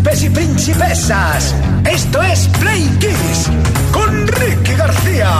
príncipes y principesas. Esto es Play Kiss con Ricky García.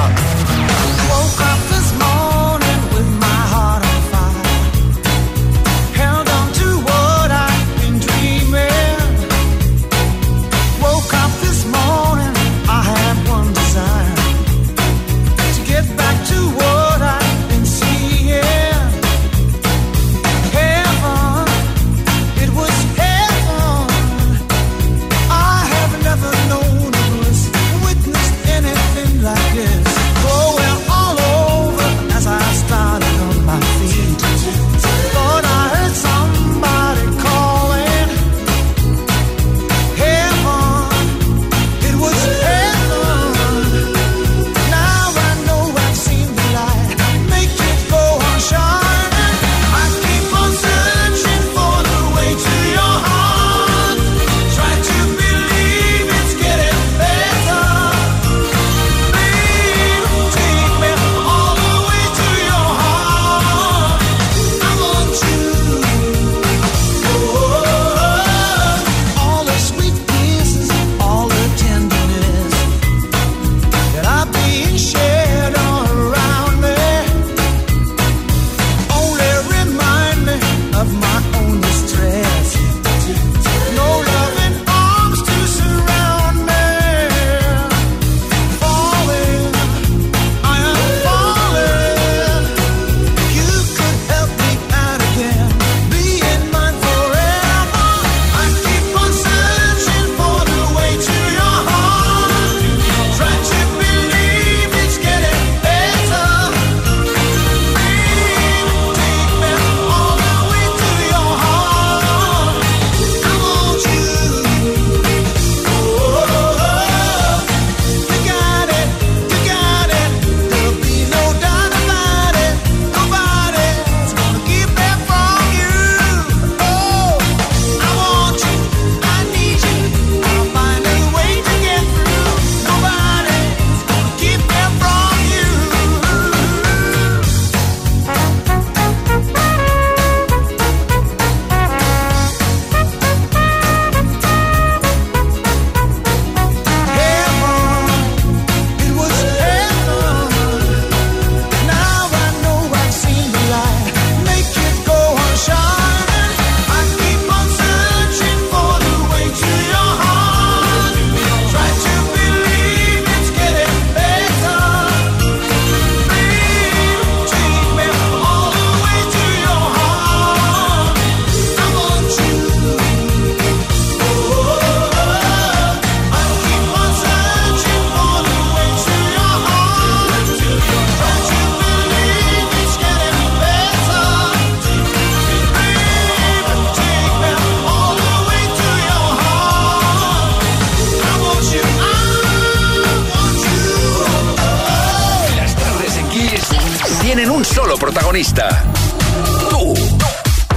Tú.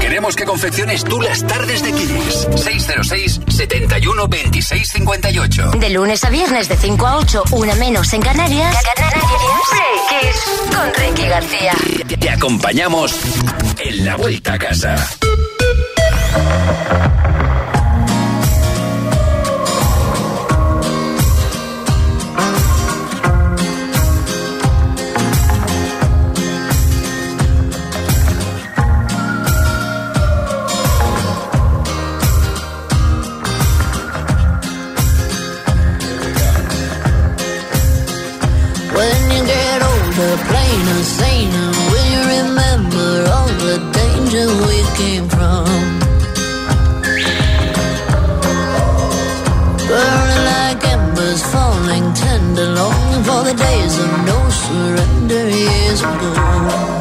Queremos que confecciones tú las tardes de Kiss. 606 71 26 58. De lunes a viernes de 5 a 8, una menos en Canarias. Canarias. Kiss con Ricky García. Te acompañamos en la vuelta a casa. insane. Will you remember all the danger we came from? Burning like embers, falling tender, longing for the days of no surrender years ago.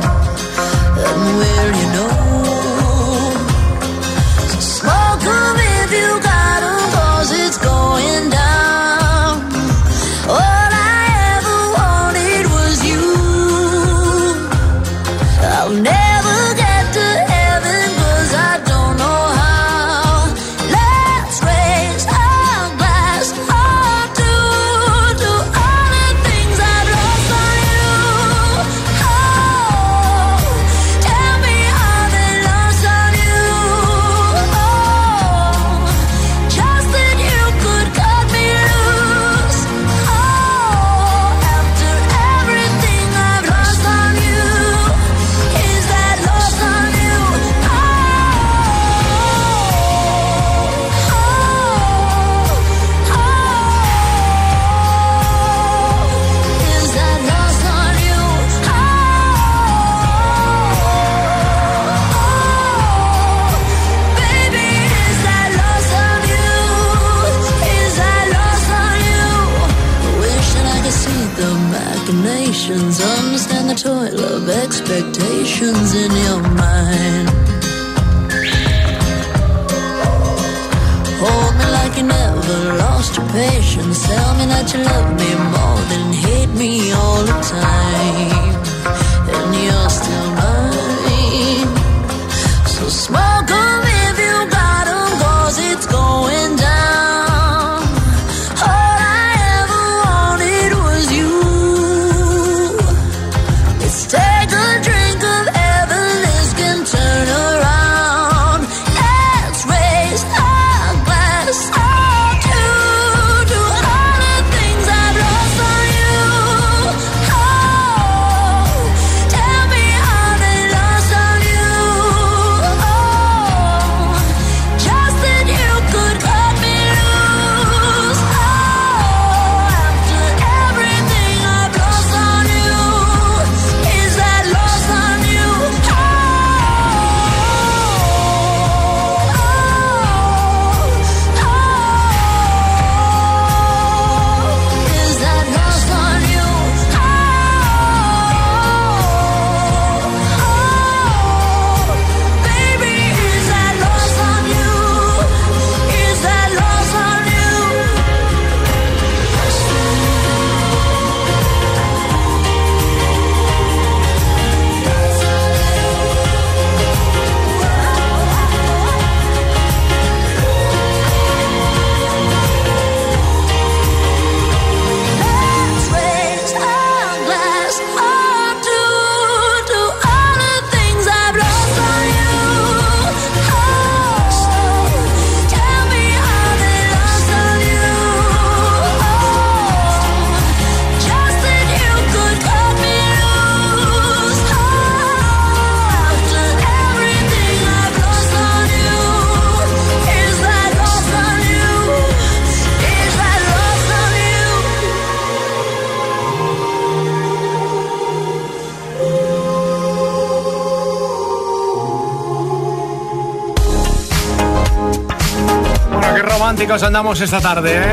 Románticos andamos esta tarde, ¿eh?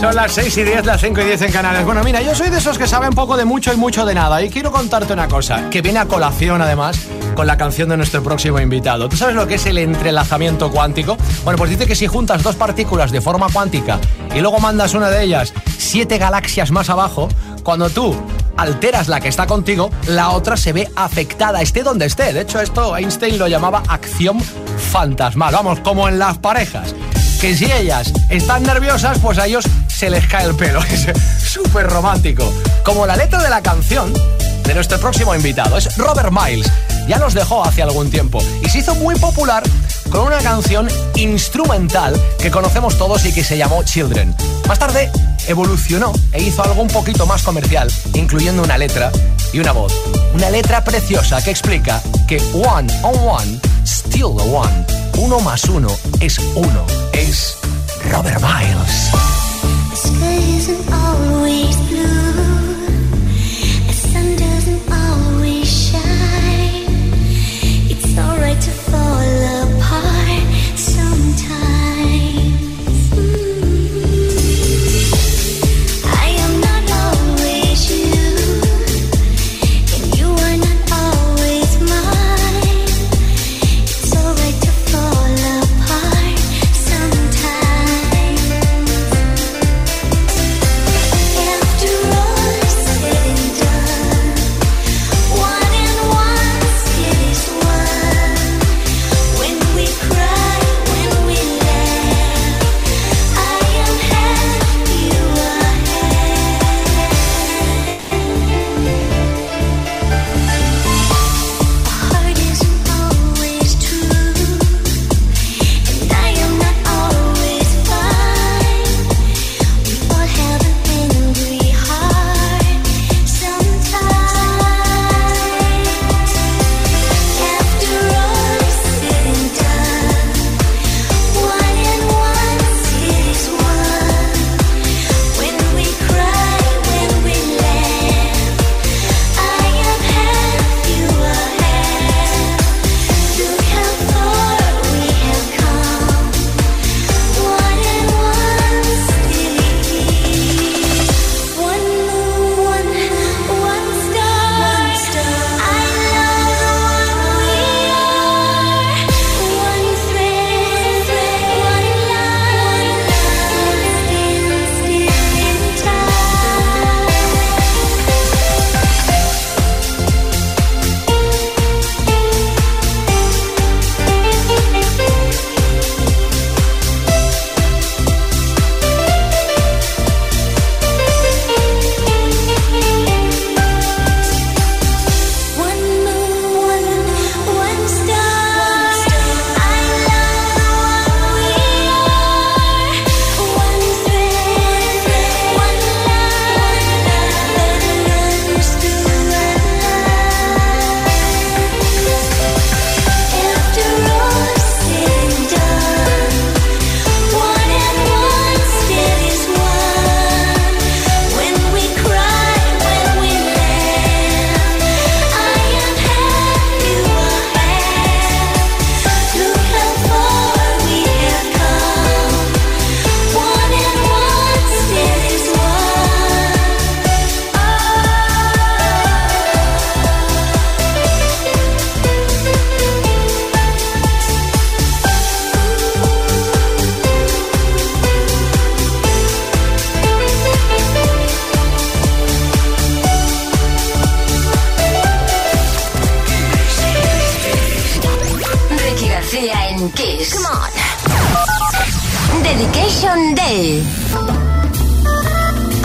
Son las 6 y 10, las 5 y 10 en Canales. Bueno, mira, yo soy de esos que saben poco de mucho y mucho de nada. Y quiero contarte una cosa, que viene a colación además con la canción de nuestro próximo invitado. ¿Tú sabes lo que es el entrelazamiento cuántico? Bueno, pues dice que si juntas dos partículas de forma cuántica y luego mandas una de ellas siete galaxias más abajo, cuando tú alteras la que está contigo, la otra se ve afectada, esté donde esté. De hecho, esto Einstein lo llamaba acción fantasmal. Vamos, como en las parejas. Que si ellas están nerviosas, pues a ellos se les cae el pelo. Es súper romántico. Como la letra de la canción de nuestro próximo invitado. Es Robert Miles. Ya nos dejó hace algún tiempo. Y se hizo muy popular con una canción instrumental que conocemos todos y que se llamó Children. Más tarde evolucionó e hizo algo un poquito más comercial, incluyendo una letra y una voz. Una letra preciosa que explica que one on one, still the one. Uno más uno es uno. Es Robert Miles.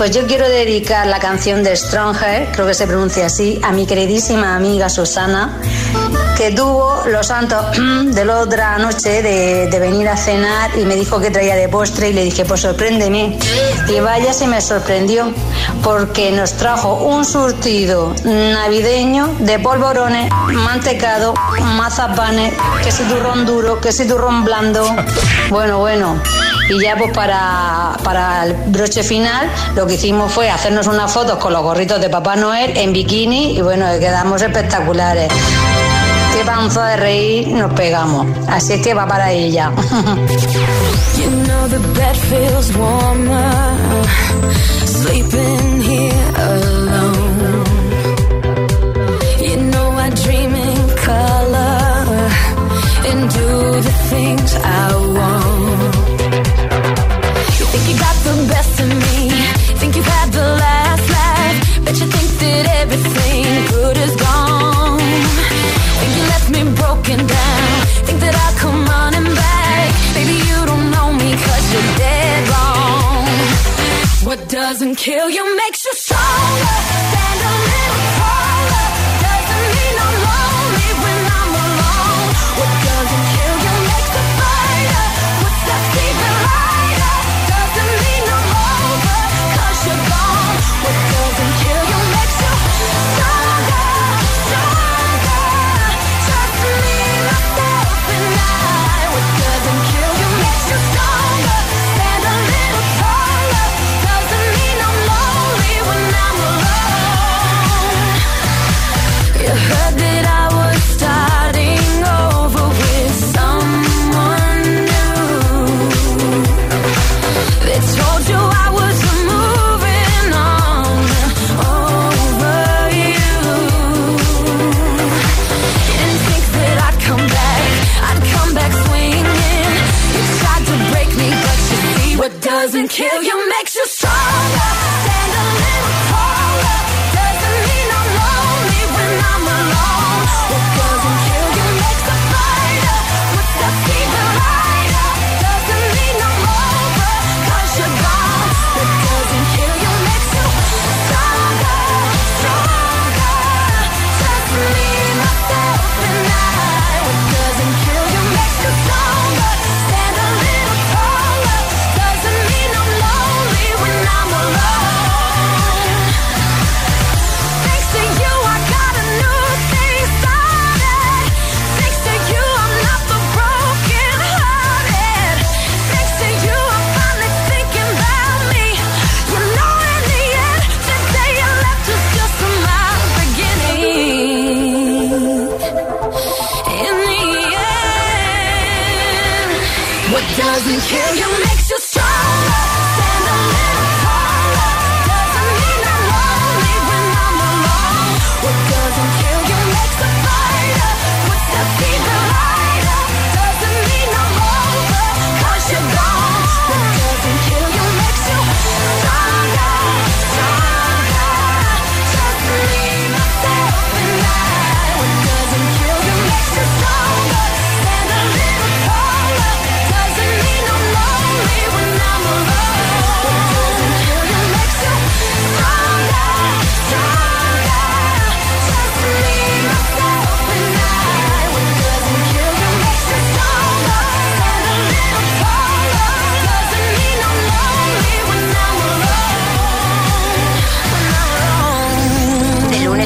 Pues yo quiero dedicar la canción de Stronger, creo que se pronuncia así, a mi queridísima amiga Susana, que tuvo los santos de la otra noche de, venir a cenar y me dijo que traía de postre y le dije, pues sorpréndeme. Y vaya si me sorprendió, porque nos trajo un surtido navideño de polvorones, mantecado, mazapanes, que si duro, que si blando. Bueno, bueno. Y ya pues para, para el broche final lo que hicimos fue hacernos unas fotos con los gorritos de Papá Noel en bikini y bueno, quedamos espectaculares. Qué panza de reír nos pegamos. Así es que va para ella. You. doesn't kill. You makes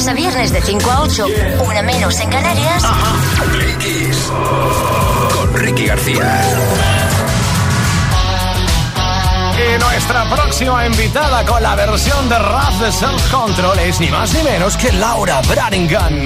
lunes a viernes de 5 a 8, una menos en Canarias. Con Ricky García. Y nuestra próxima invitada con la versión de Rap de Self Control es ni más ni menos que Laura Branigan.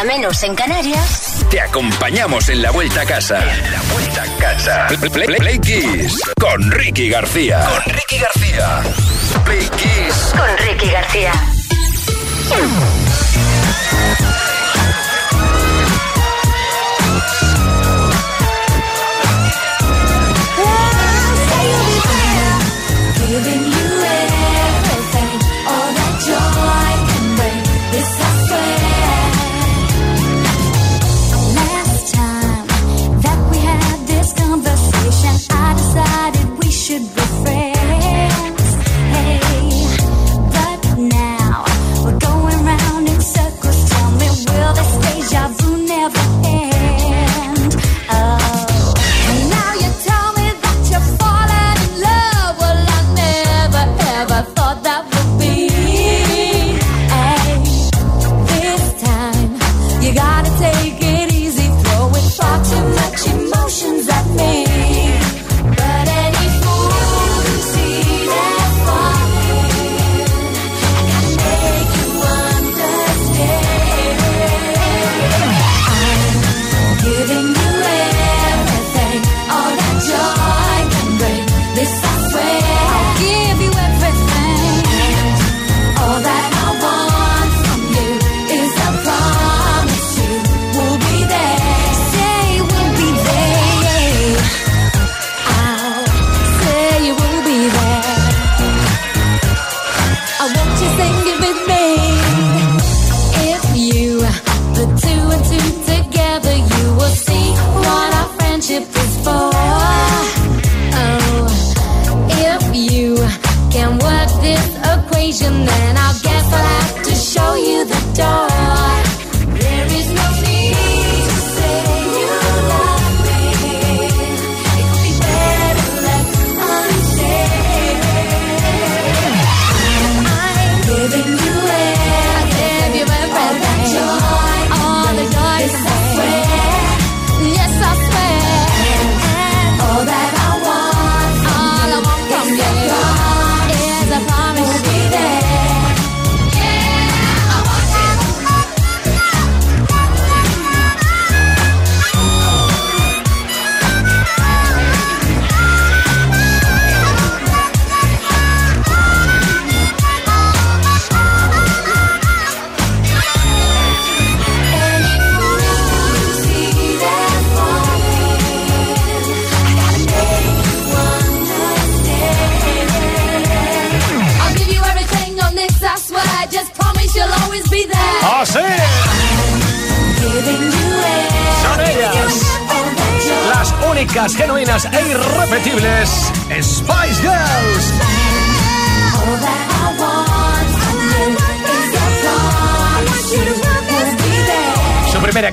una menos en Canarias, te acompañamos en la vuelta a casa. En la vuelta a casa. Play, play Kiss con Ricky García. Con Ricky García. Play Kiss con Ricky García.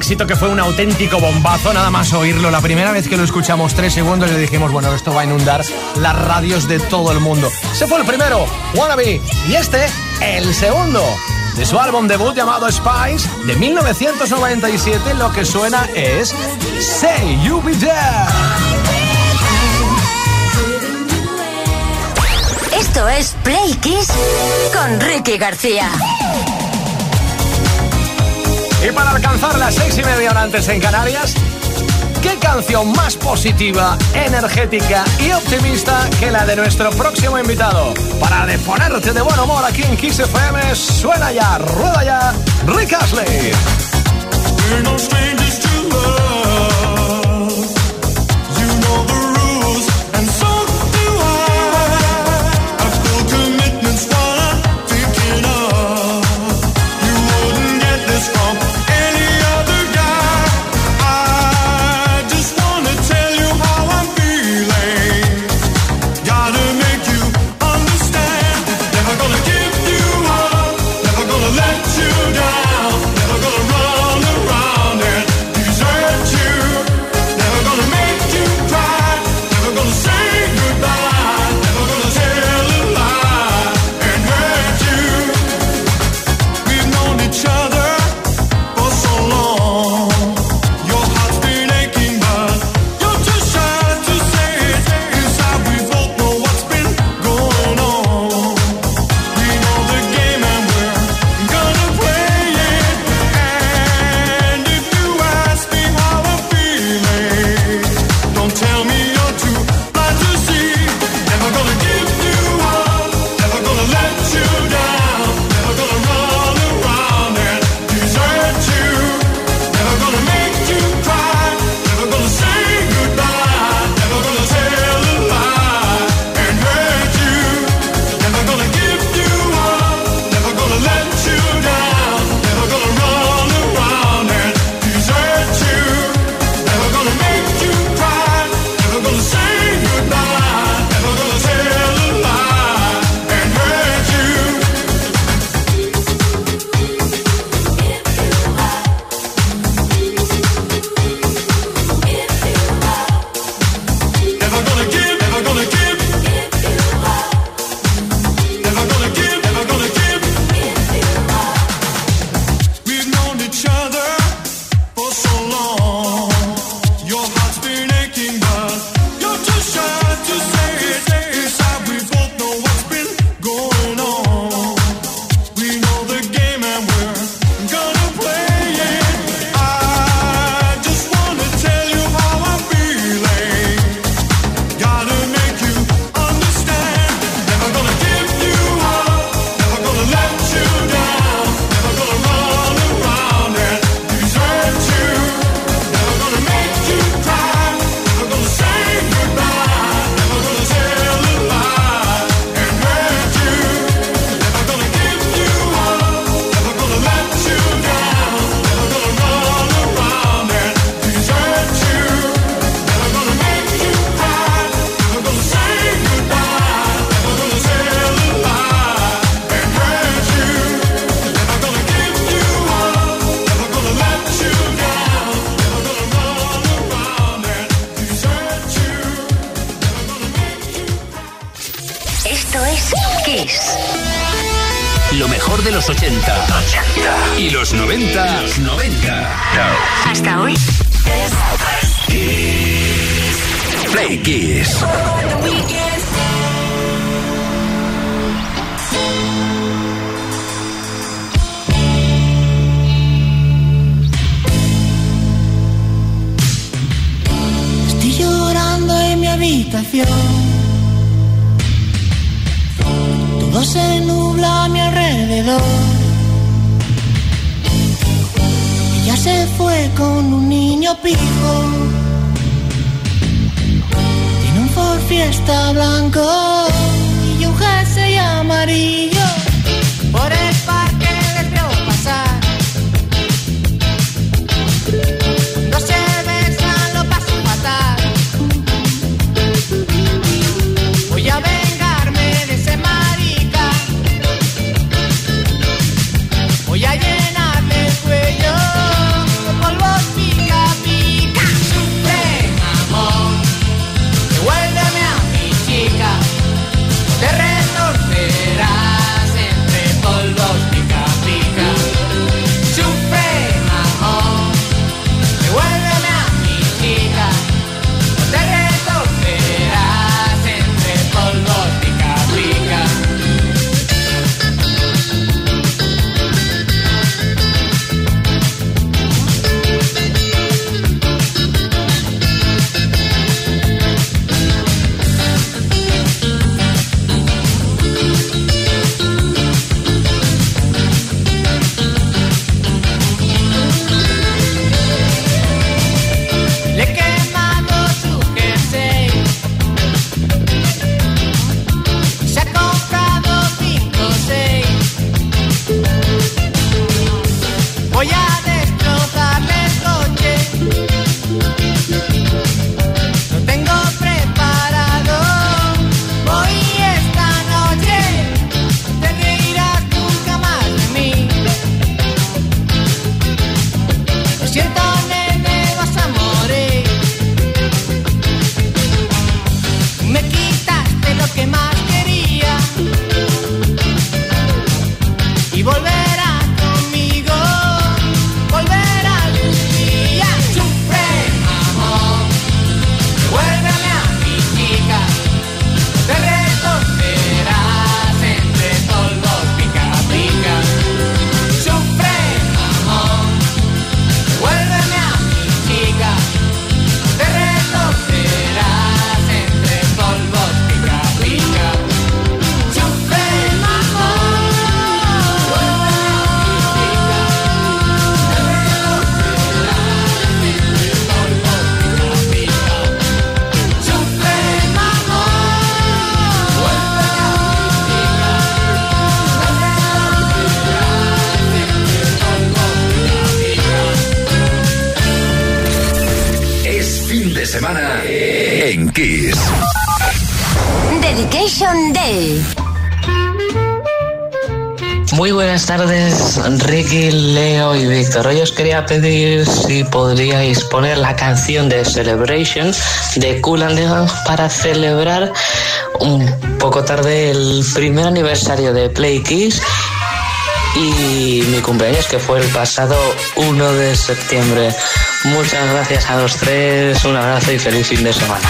éxito que fue un auténtico bombazo, nada más oírlo. La primera vez que lo escuchamos, tres segundos, le dijimos, bueno, esto va a inundar las radios de todo el mundo. Se fue el primero, Wannabe, y este, el segundo. De su álbum debut llamado Spice, de 1997, lo que suena es Say You Be There. Esto es Play Kiss con Ricky García. Y para alcanzar las seis y media hora antes en Canarias, ¿qué canción más positiva, energética y optimista que la de nuestro próximo invitado? Para deponerte de buen humor aquí en Kiss FM, suena ya, rueda ya, Rick Astley. Ella se fue con un niño pijo. Tiene un Ford Fiesta blanco y un jersey amarillo. Hoy os quería pedir si podríais poner la canción de Celebration de Cool and para celebrar un poco tarde el primer aniversario de Play Kiss y mi cumpleaños que fue el pasado 1 de septiembre. Muchas gracias a los tres, un abrazo y feliz fin de semana.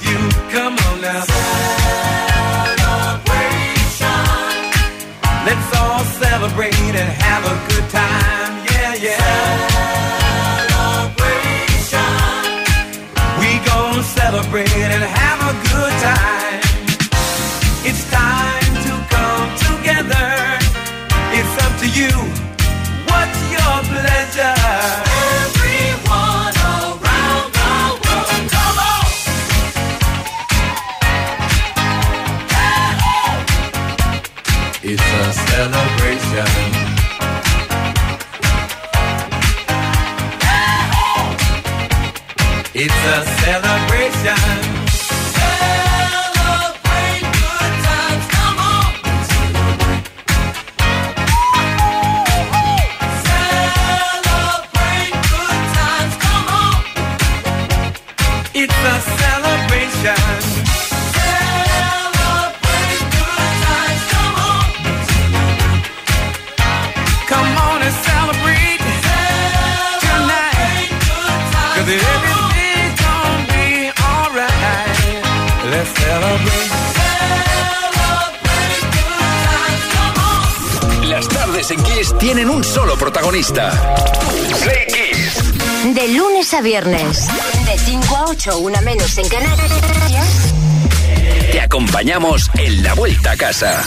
celebrate and have a good time. Yeah, yeah. Celebration. We gon' celebrate and have a good time. Let's celebrate. Celebrate good times, come on. Las tardes en Kiss tienen un solo protagonista. Play Kiss. De lunes a viernes. De 5 a 8, una menos en Canarias. Te acompañamos en la vuelta a casa.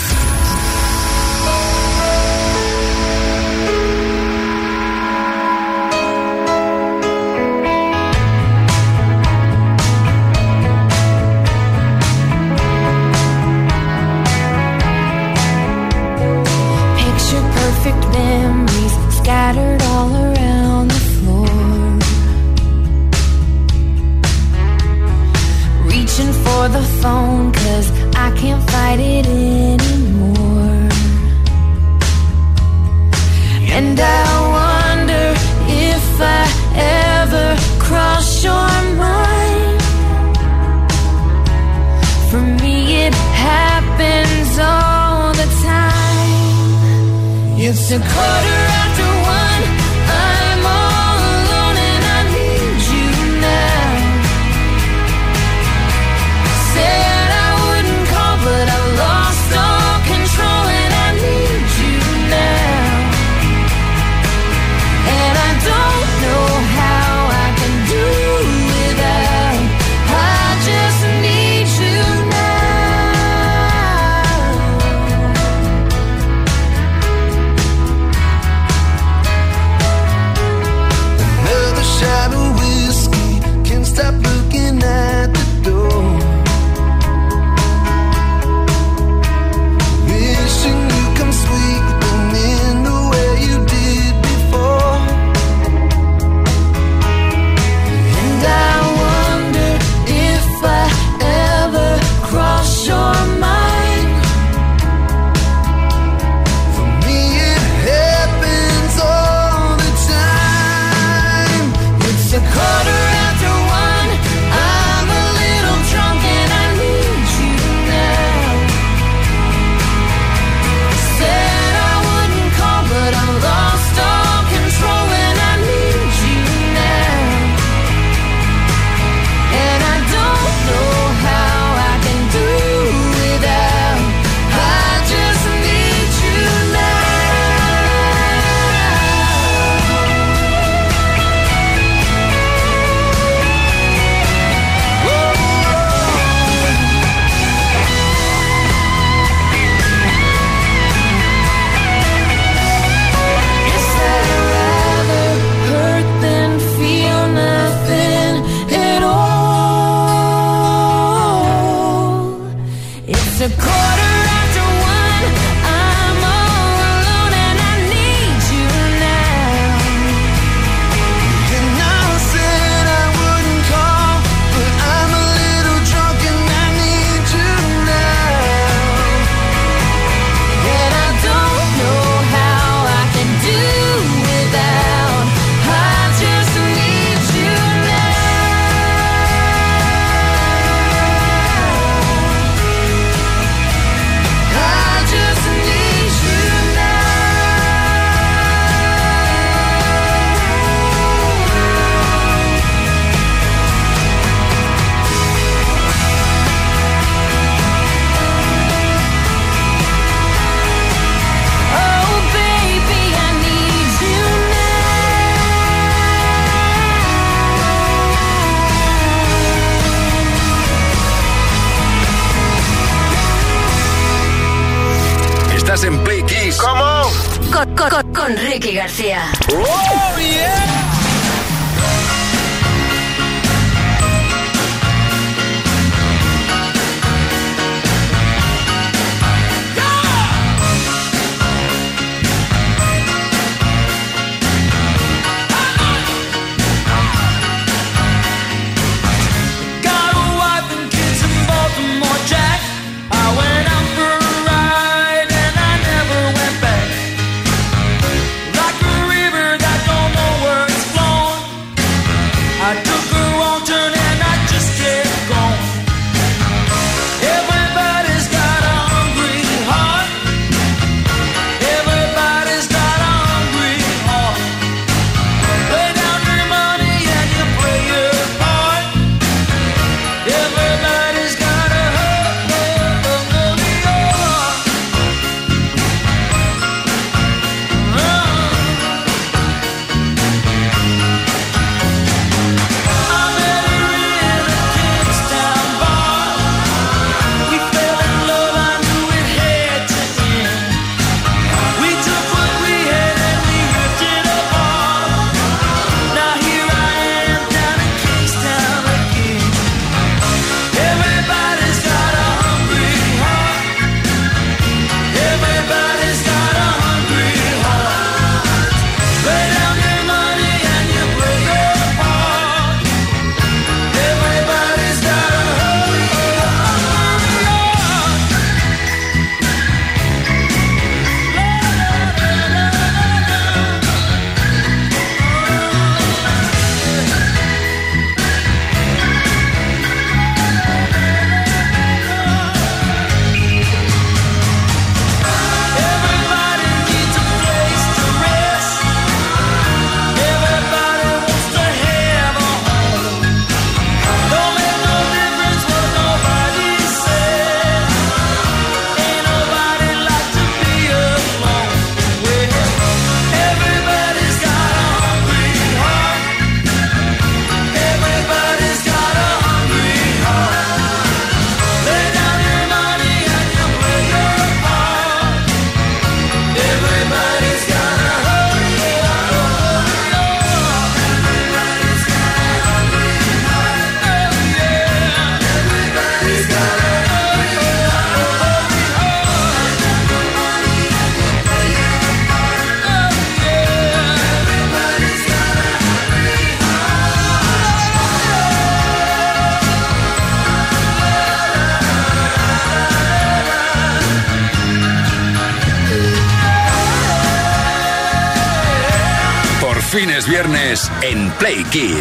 Viernes en Play Kiss.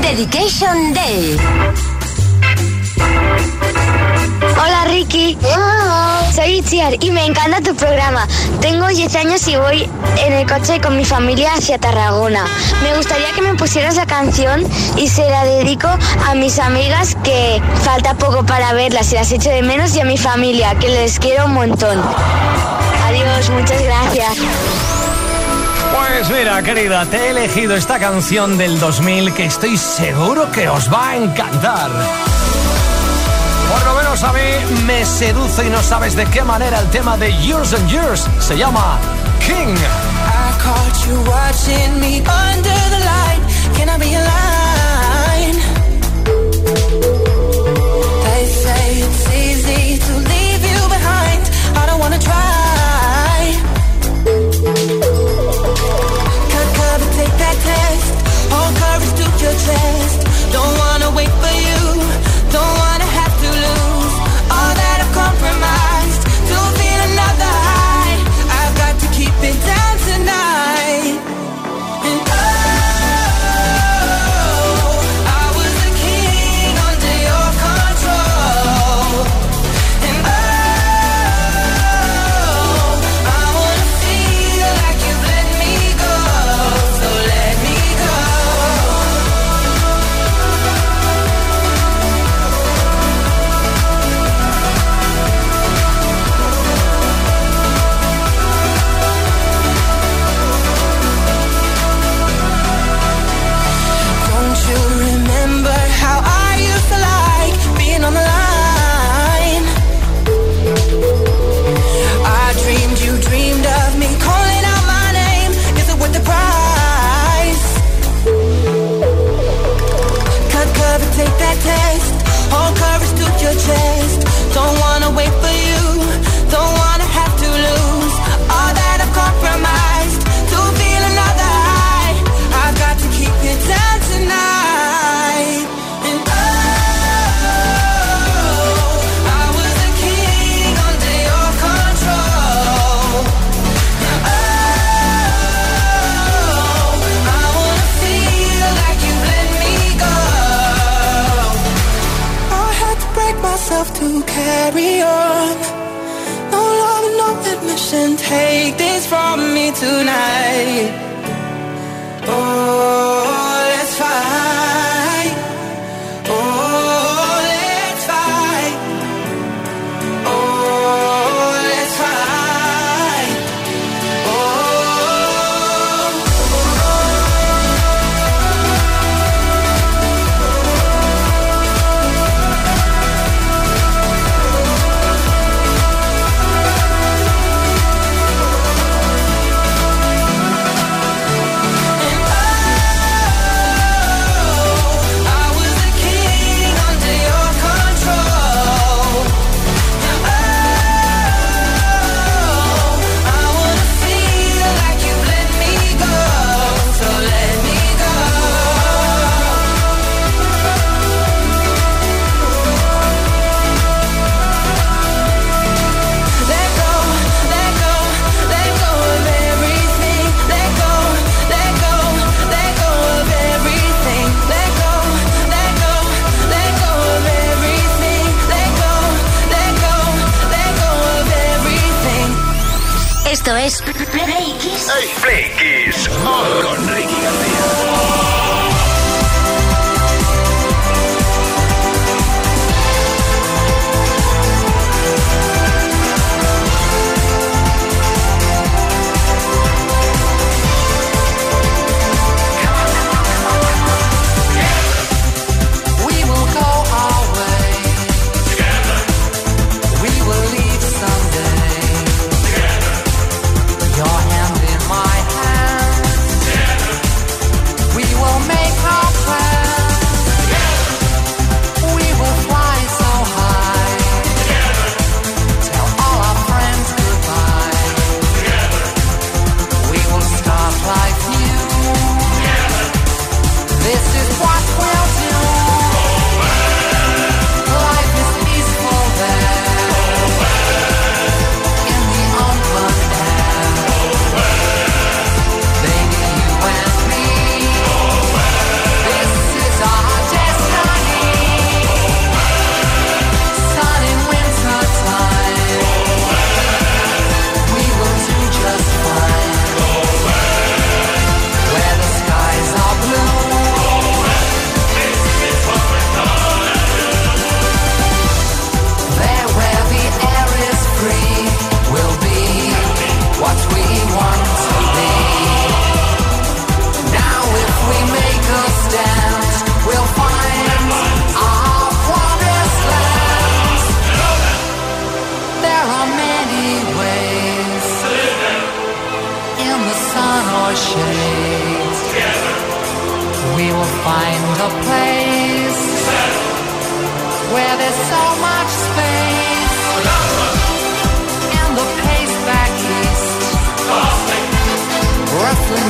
Dedication Day. Hola Ricky, soy Itziar y me encanta tu programa. Tengo 10 años y voy en el coche con mi familia hacia Tarragona. Me gustaría que me pusieras la canción y se la dedico a mis amigas que falta poco para verlas y las echo de menos y a mi familia que les quiero un montón. Adiós, muchas gracias. Pues mira, querida, te he elegido esta canción del 2000 que estoy seguro que os va a encantar. Por lo menos a mí me seduce y no sabes de qué manera el tema de Years and Years se llama King. I caught you watching me under the light. Can I be a line? They say it's easy to leave to admission. Take this from me tonight. Oh.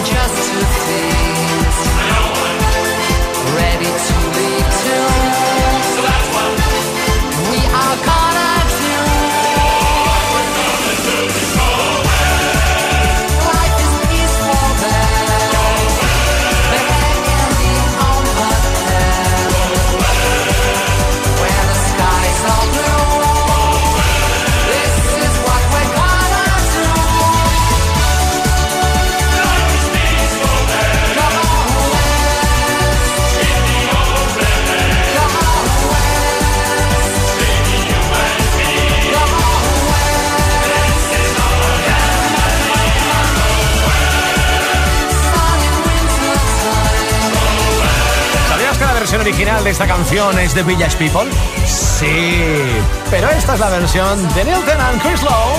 just versión es de Village People? Sí, pero esta es la versión de Neil Tennant, Chris Lowe.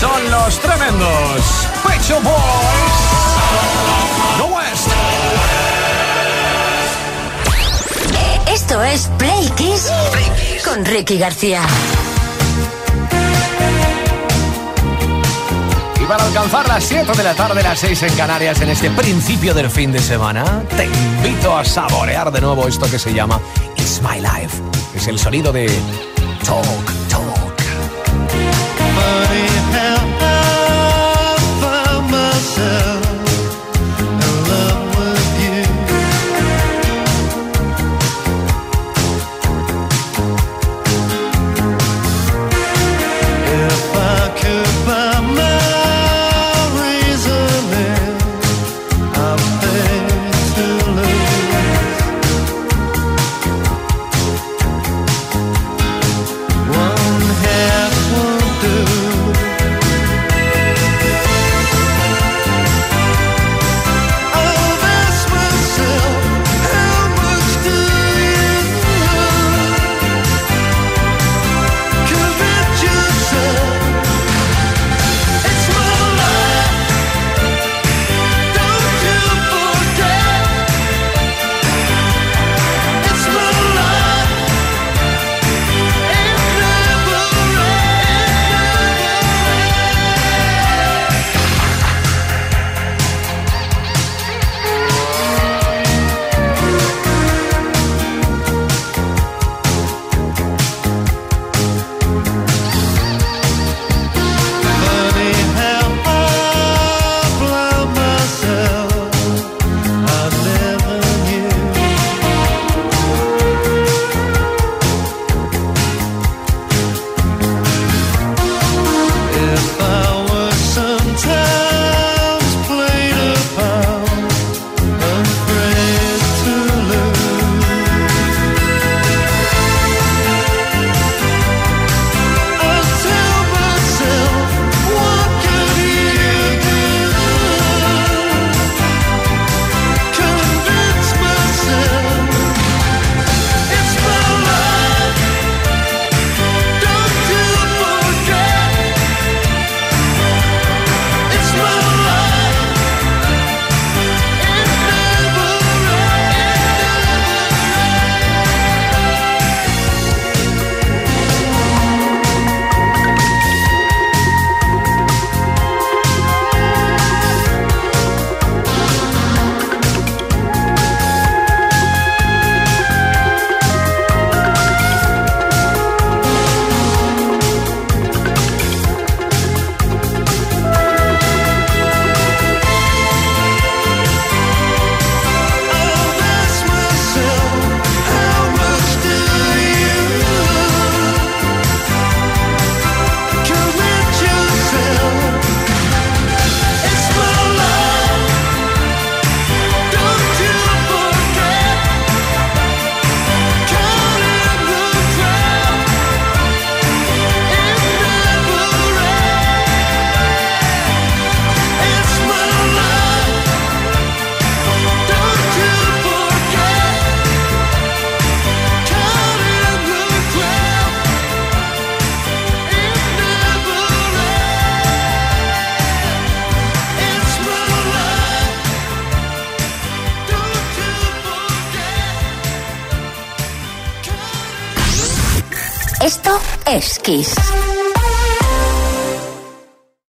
Son los tremendos Pecho Boys. The West. Eh, esto es Play Kiss con Ricky García. Y para alcanzar las 7 de la tarde, las 6 en Canarias, en este principio del fin de semana, te invito a saborear de nuevo esto que se llama My Life. Es el sonido de Talk, Talk. Kiss.